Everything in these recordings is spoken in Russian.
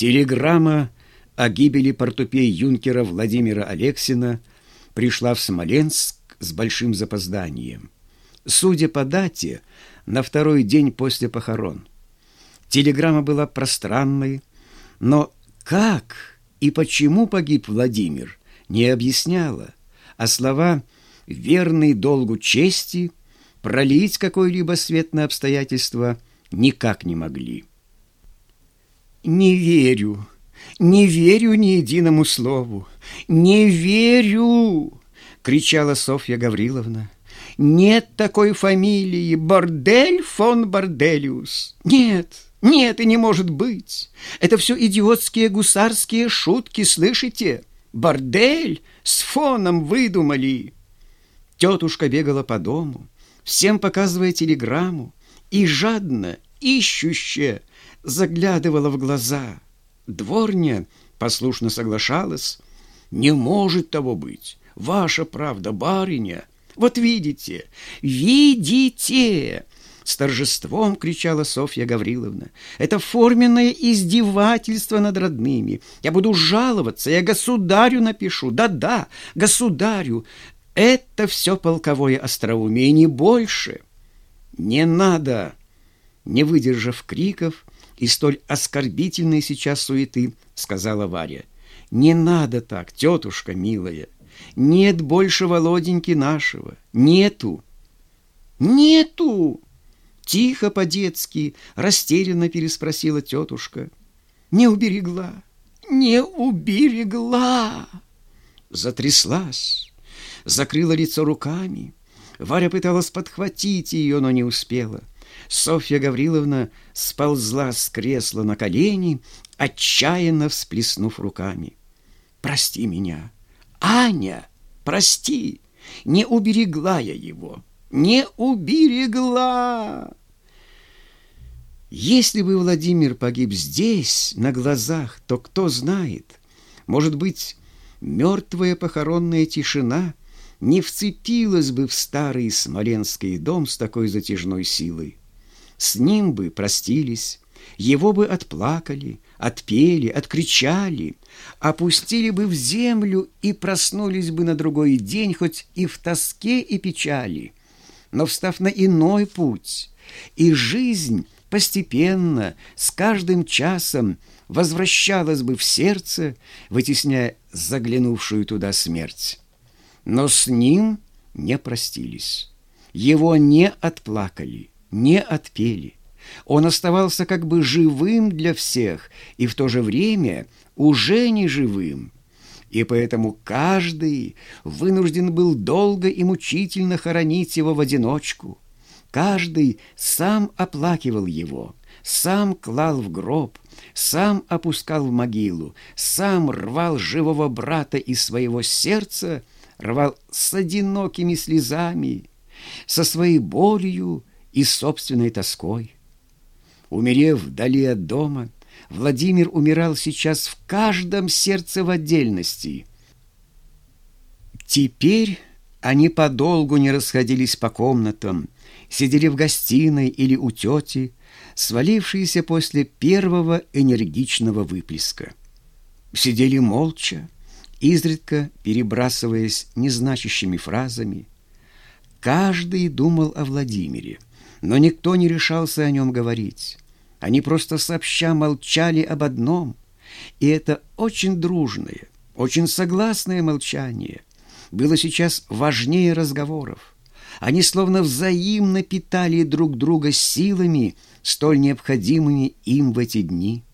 Телеграмма о гибели портупей юнкера Владимира Алексина пришла в Смоленск с большим запозданием. Судя по дате, на второй день после похорон. Телеграмма была пространной, но как и почему погиб Владимир, не объясняла, а слова «верный долгу чести» пролить какой-либо свет на обстоятельства никак не могли. «Не верю, не верю ни единому слову, не верю!» — кричала Софья Гавриловна. «Нет такой фамилии Бордель фон Борделиус! Нет, нет и не может быть! Это все идиотские гусарские шутки, слышите? Бордель с фоном выдумали!» Тетушка бегала по дому, всем показывая телеграмму, и жадно, ищуще заглядывала в глаза. Дворня послушно соглашалась. «Не может того быть! Ваша правда, барыня! Вот видите, видите!» С торжеством кричала Софья Гавриловна. «Это форменное издевательство над родными. Я буду жаловаться, я государю напишу. Да-да, государю. Это все полковое остроумие, не больше. Не надо!» Не выдержав криков и столь оскорбительной сейчас суеты, сказала Варя. «Не надо так, тетушка милая. Нет больше Володеньки нашего. Нету». «Нету!» Тихо по-детски, растерянно переспросила тетушка. «Не уберегла, не уберегла!» Затряслась, закрыла лицо руками. Варя пыталась подхватить ее, но не успела. Софья Гавриловна сползла с кресла на колени, отчаянно всплеснув руками. «Прости меня! Аня, прости! Не уберегла я его! Не уберегла!» Если бы Владимир погиб здесь, на глазах, то кто знает, может быть, мертвая похоронная тишина не вцепилась бы в старый смоленский дом с такой затяжной силой. С ним бы простились, его бы отплакали, отпели, откричали, опустили бы в землю и проснулись бы на другой день, хоть и в тоске и печали. Но встав на иной путь, и жизнь постепенно, с каждым часом возвращалась бы в сердце, вытесняя заглянувшую туда смерть. Но с ним не простились, его не отплакали, не отпели. Он оставался как бы живым для всех и в то же время уже не живым. И поэтому каждый вынужден был долго и мучительно хоронить его в одиночку. Каждый сам оплакивал его, сам клал в гроб, сам опускал в могилу, сам рвал живого брата из своего сердца, рвал с одинокими слезами, со своей болью и собственной тоской. Умерев вдали от дома, Владимир умирал сейчас в каждом сердце в отдельности. Теперь они подолгу не расходились по комнатам, сидели в гостиной или у тети, свалившиеся после первого энергичного выплеска. Сидели молча, изредка перебрасываясь незначащими фразами. Каждый думал о Владимире, но никто не решался о нем говорить. Они просто сообща молчали об одном, и это очень дружное, очень согласное молчание было сейчас важнее разговоров. Они словно взаимно питали друг друга силами, столь необходимыми им в эти дни.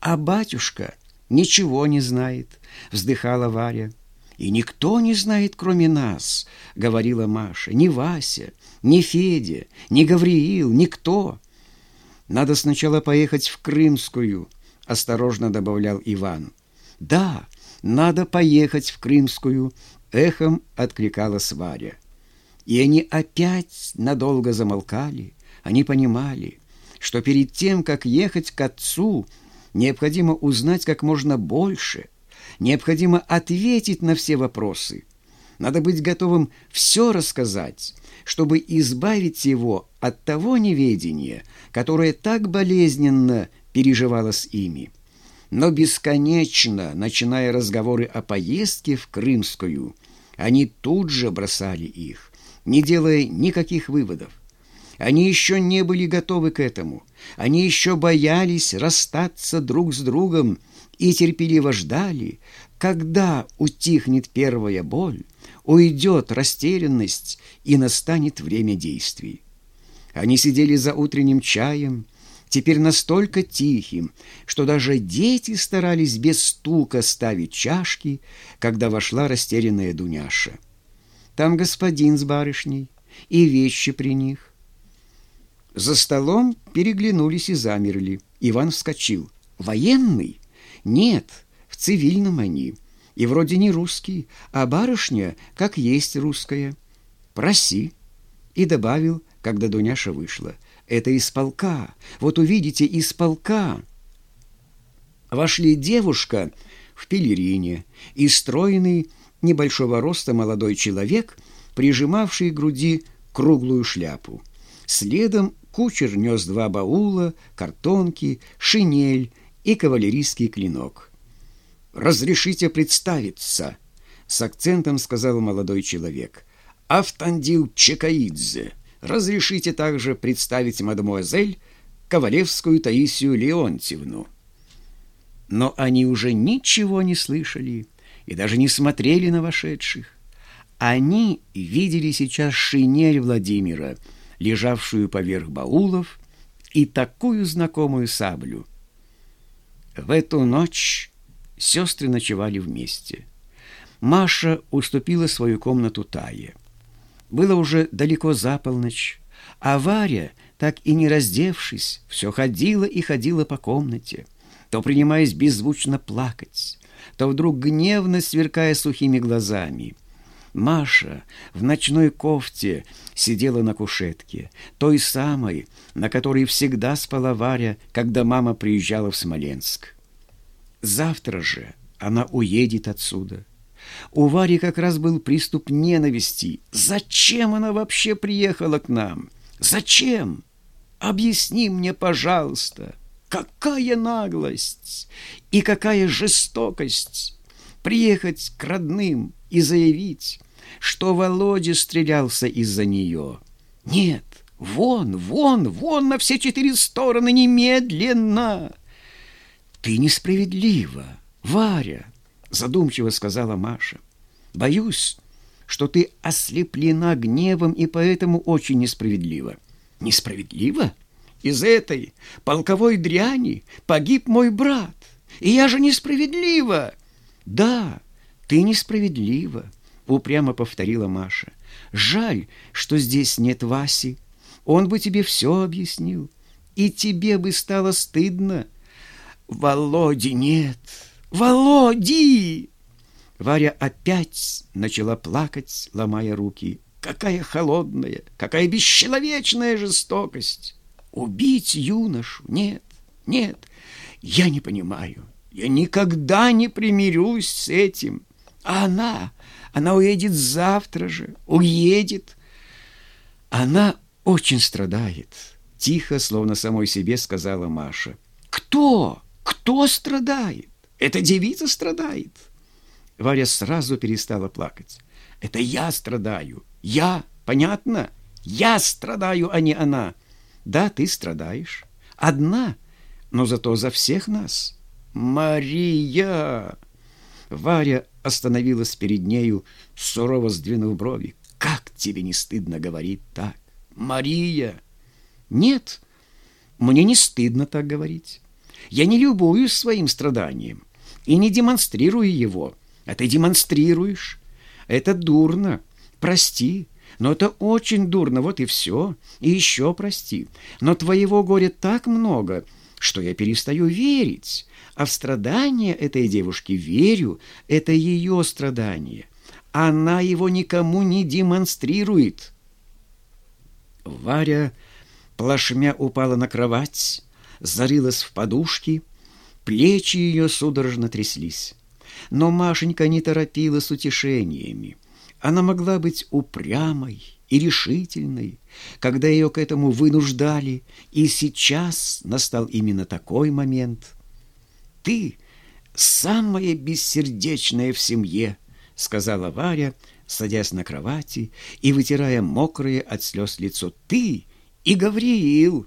«А батюшка ничего не знает», — вздыхала Варя. «И никто не знает, кроме нас», — говорила Маша. «Ни Вася, ни Федя, ни Гавриил, никто». «Надо сначала поехать в Крымскую», — осторожно добавлял Иван. «Да, надо поехать в Крымскую», — эхом откликалась Варя. И они опять надолго замолкали. Они понимали, что перед тем, как ехать к отцу, необходимо узнать как можно больше, необходимо ответить на все вопросы. Надо быть готовым все рассказать, чтобы избавить его от того неведения, которое так болезненно переживалось ими. Но бесконечно, начиная разговоры о поездке в Крымскую, они тут же бросали их, не делая никаких выводов. Они еще не были готовы к этому. Они еще боялись расстаться друг с другом и терпеливо ждали, когда утихнет первая боль, уйдет растерянность и настанет время действий. Они сидели за утренним чаем, теперь настолько тихим, что даже дети старались без стука ставить чашки, когда вошла растерянная Дуняша. Там господин с барышней и вещи при них. За столом переглянулись и замерли. Иван вскочил. «Военный? Нет, в цивильном они. И вроде не русский, а барышня, как есть русская. Проси». И добавил, когда Дуняша вышла. «Это из полка. Вот увидите, из полка». Вошли девушка в пелерине и стройный, небольшого роста молодой человек, прижимавший к груди круглую шляпу. Следом Кучер нес два баула, картонки, шинель и кавалерийский клинок. «Разрешите представиться!» — с акцентом сказал молодой человек. «Автандил Чекаидзе. Разрешите также представить мадемуазель Ковалевскую Таисию Леонтьевну». Но они уже ничего не слышали и даже не смотрели на вошедших. Они видели сейчас шинель Владимира — лежавшую поверх баулов, и такую знакомую саблю. В эту ночь сестры ночевали вместе. Маша уступила свою комнату Тае. Было уже далеко за полночь, а Варя, так и не раздевшись, все ходила и ходила по комнате, то принимаясь беззвучно плакать, то вдруг гневно сверкая сухими глазами — Маша в ночной кофте сидела на кушетке, той самой, на которой всегда спала Варя, когда мама приезжала в Смоленск. Завтра же она уедет отсюда. У Вари как раз был приступ ненависти. Зачем она вообще приехала к нам? Зачем? Объясни мне, пожалуйста, какая наглость и какая жестокость приехать к родным и заявить, что Володя стрелялся из-за нее. Нет, вон, вон, вон на все четыре стороны немедленно. Ты несправедлива, Варя, задумчиво сказала Маша. Боюсь, что ты ослеплена гневом и поэтому очень несправедлива. Несправедливо? Из этой полковой дряни погиб мой брат. И я же несправедлива. Да, ты несправедлива. — упрямо повторила Маша. «Жаль, что здесь нет Васи. Он бы тебе все объяснил, и тебе бы стало стыдно. Володи нет! Володи!» Варя опять начала плакать, ломая руки. «Какая холодная, какая бесчеловечная жестокость! Убить юношу? Нет, нет, я не понимаю. Я никогда не примирюсь с этим. А она...» Она уедет завтра же, уедет. Она очень страдает. Тихо, словно самой себе, сказала Маша. Кто? Кто страдает? Эта девица страдает. Варя сразу перестала плакать. Это я страдаю. Я, понятно? Я страдаю, а не она. Да, ты страдаешь. Одна, но зато за всех нас. Мария! Варя остановилась перед нею, сурово сдвинув брови. «Как тебе не стыдно говорить так? Мария!» «Нет, мне не стыдно так говорить. Я не любуюсь своим страданием и не демонстрирую его, а ты демонстрируешь. Это дурно. Прости, но это очень дурно, вот и все. И еще прости. Но твоего горя так много, что я перестаю верить. А в страдания этой девушки верю, это ее страдание. Она его никому не демонстрирует. Варя плашмя упала на кровать, зарылась в подушки, плечи ее судорожно тряслись. Но Машенька не торопилась с утешениями. Она могла быть упрямой и решительной, когда ее к этому вынуждали, и сейчас настал именно такой момент — ты самое бессердечное в семье», — сказала Варя, садясь на кровати и вытирая мокрое от слез лицо. «Ты и Гавриил!»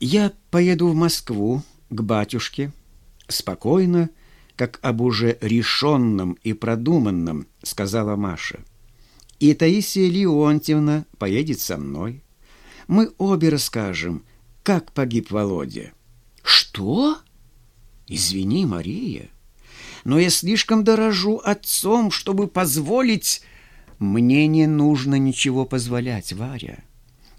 «Я поеду в Москву к батюшке», — спокойно, как об уже решенном и продуманном, сказала Маша. «И Таисия Леонтьевна поедет со мной. Мы обе расскажем, как погиб Володя». «Что?» «Извини, Мария, но я слишком дорожу отцом, чтобы позволить...» «Мне не нужно ничего позволять, Варя.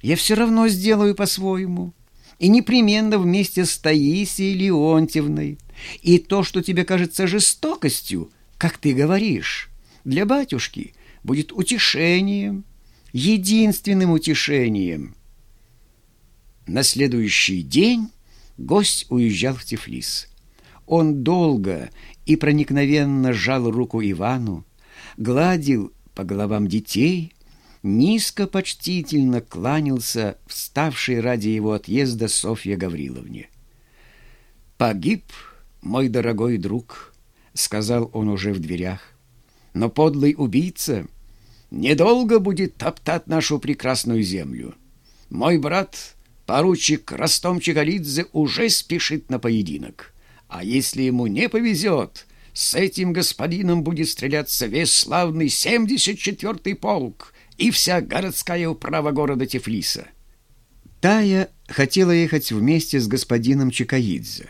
Я все равно сделаю по-своему» и непременно вместе с Таисией Леонтьевной. И то, что тебе кажется жестокостью, как ты говоришь, для батюшки будет утешением, единственным утешением. На следующий день гость уезжал в Тифлис. Он долго и проникновенно сжал руку Ивану, гладил по головам детей, низко почтительно кланялся вставшей ради его отъезда Софья Гавриловне. «Погиб мой дорогой друг», — сказал он уже в дверях, «но подлый убийца недолго будет топтать нашу прекрасную землю. Мой брат, поручик Ростом Чигалидзе, уже спешит на поединок, а если ему не повезет...» С этим господином будет стреляться весь славный 74-й полк, и вся городская управа города Тифлиса. Тая хотела ехать вместе с господином Чикаидзе,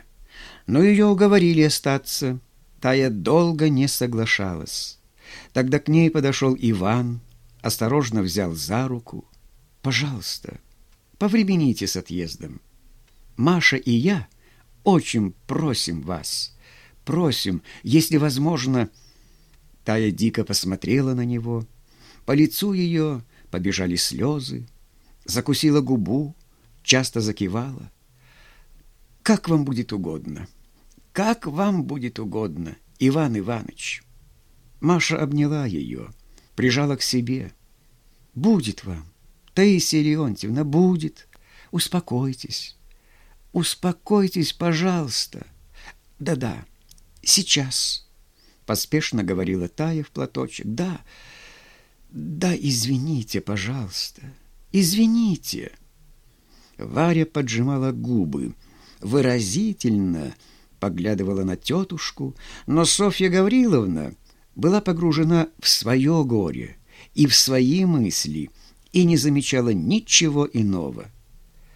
но ее уговорили остаться. Тая долго не соглашалась. Тогда к ней подошел Иван, осторожно взял за руку. «Пожалуйста, повремените с отъездом. Маша и я очень просим вас, просим, если возможно...» Тая дико посмотрела на него — по лицу ее побежали слезы, закусила губу, часто закивала. «Как вам будет угодно? Как вам будет угодно, Иван Иванович?» Маша обняла ее, прижала к себе. «Будет вам, Таисия Леонтьевна, будет. Успокойтесь, успокойтесь, пожалуйста. Да-да, сейчас», — поспешно говорила Тая в платочек. «Да, — «Да, извините, пожалуйста, извините». Варя поджимала губы, выразительно поглядывала на тетушку, но Софья Гавриловна была погружена в свое горе и в свои мысли и не замечала ничего иного –